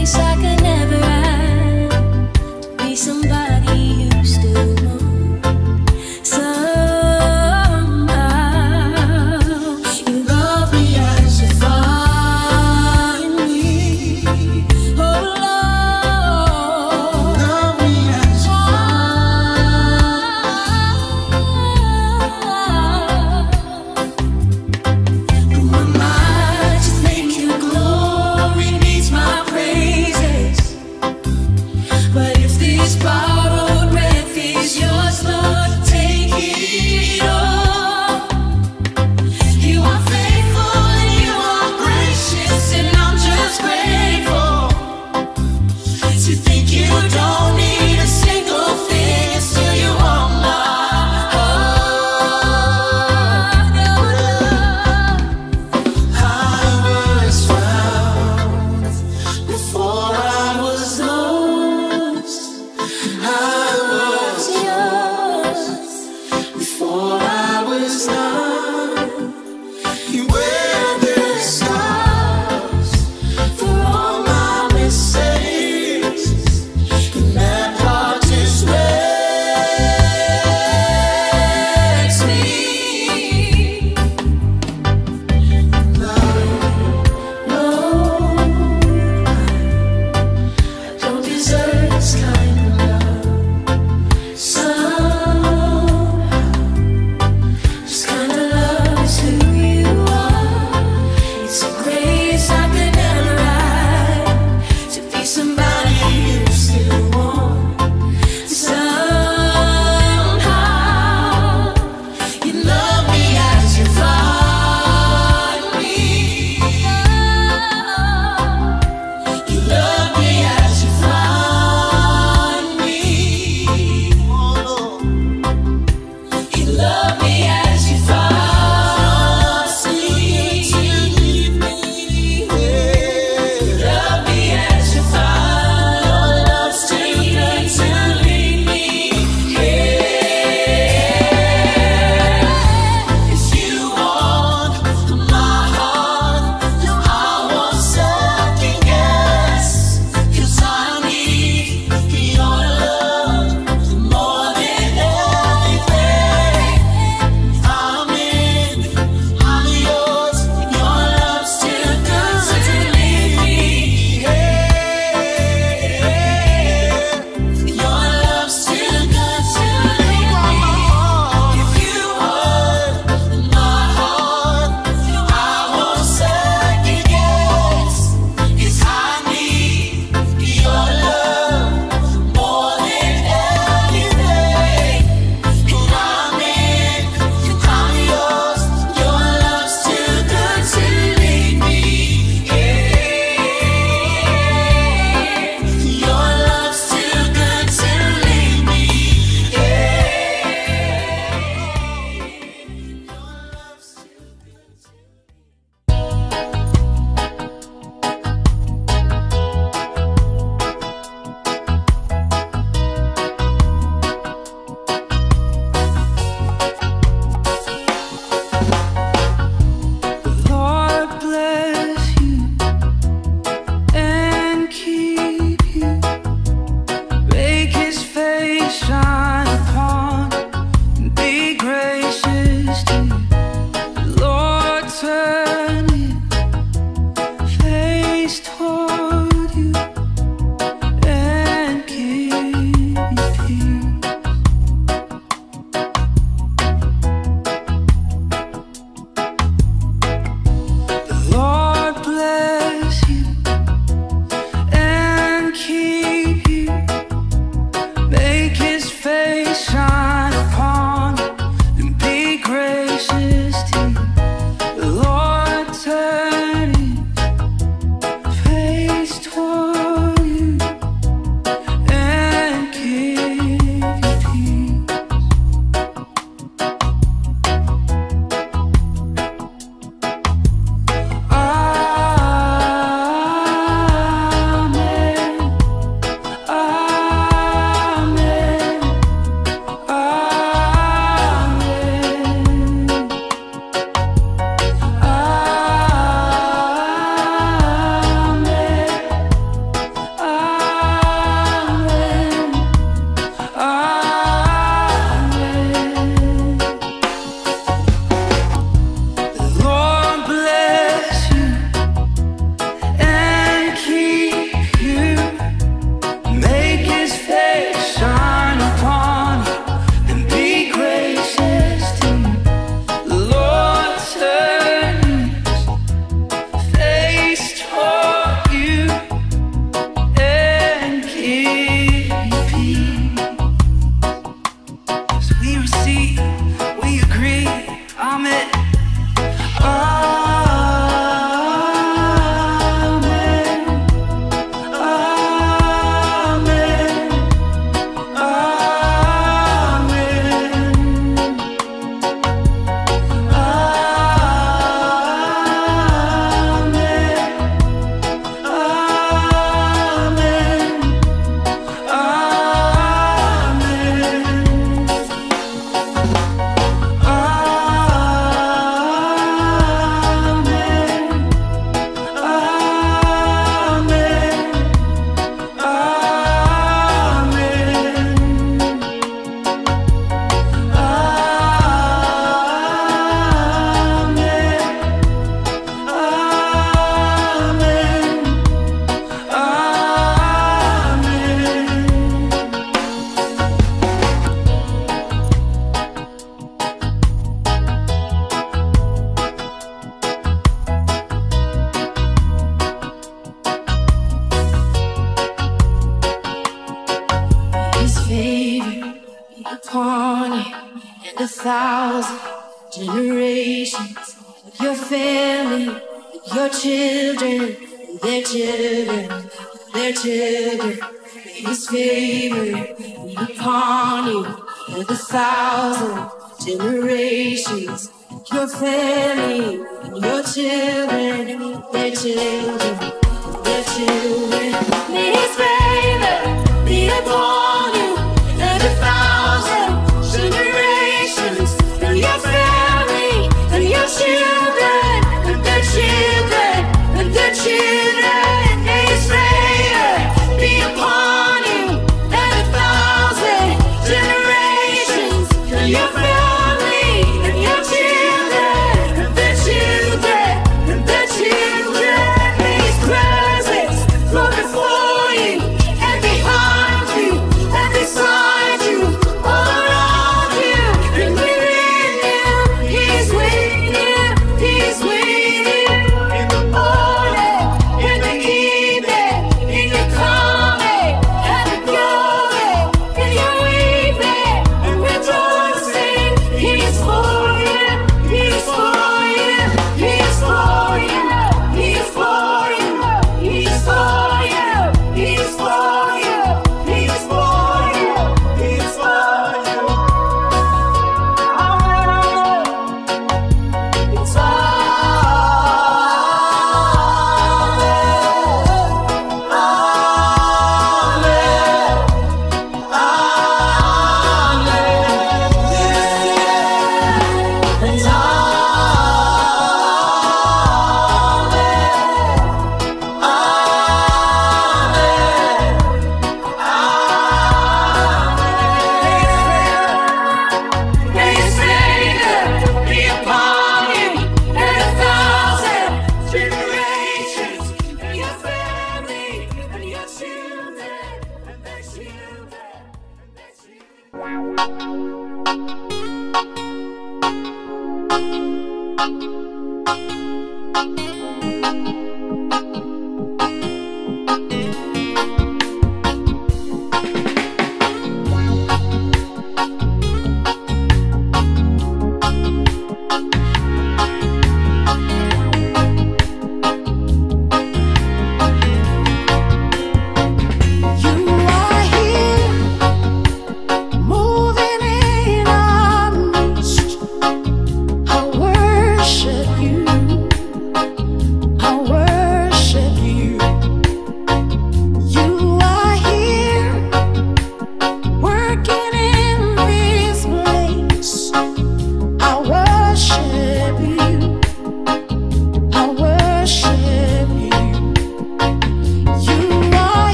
sakana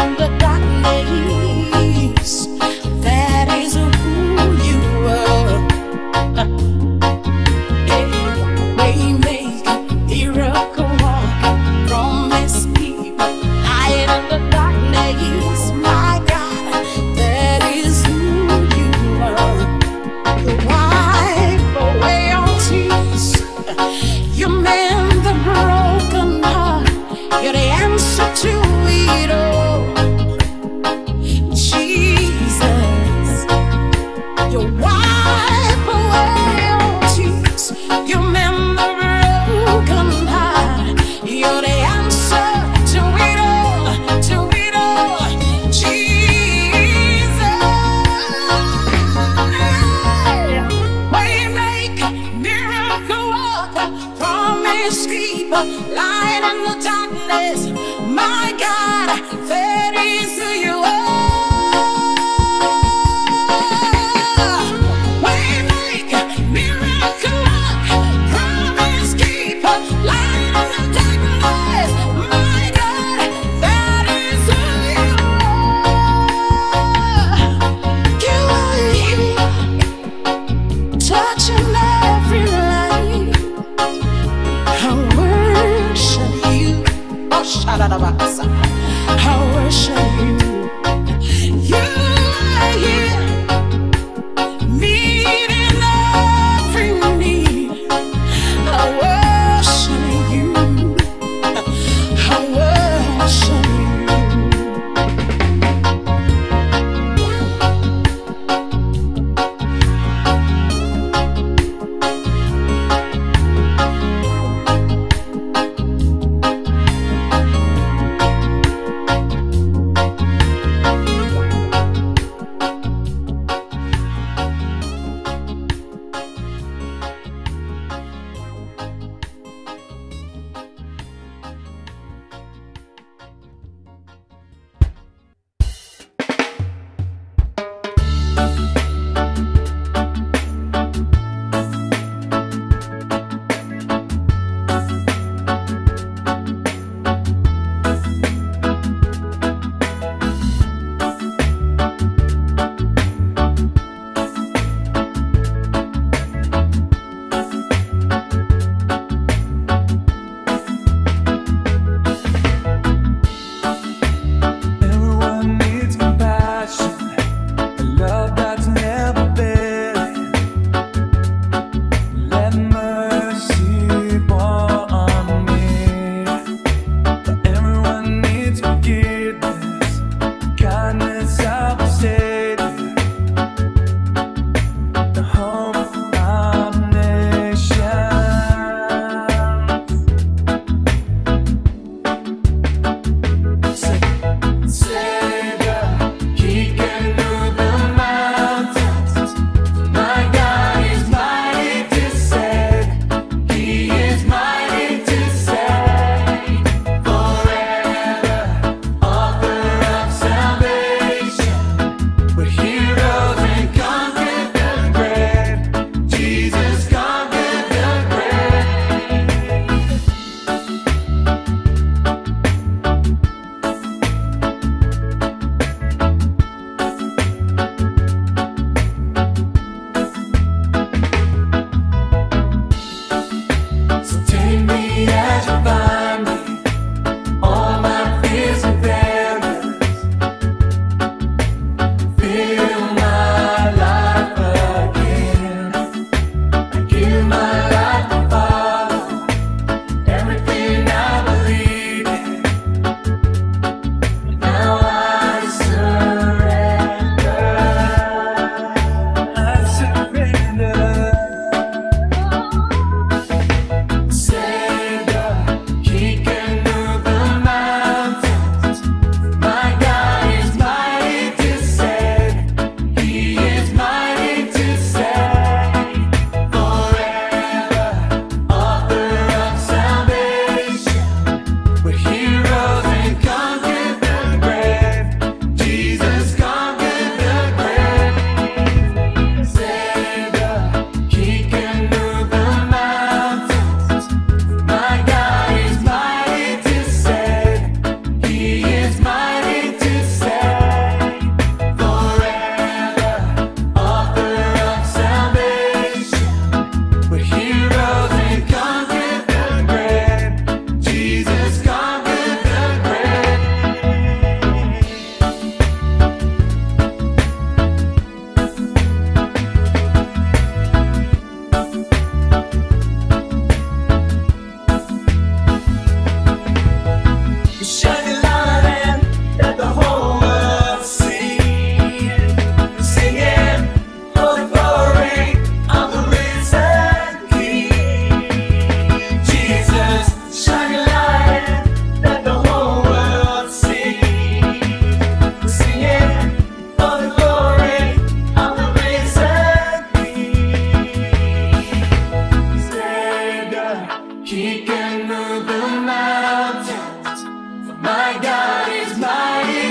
Vẫn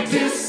This.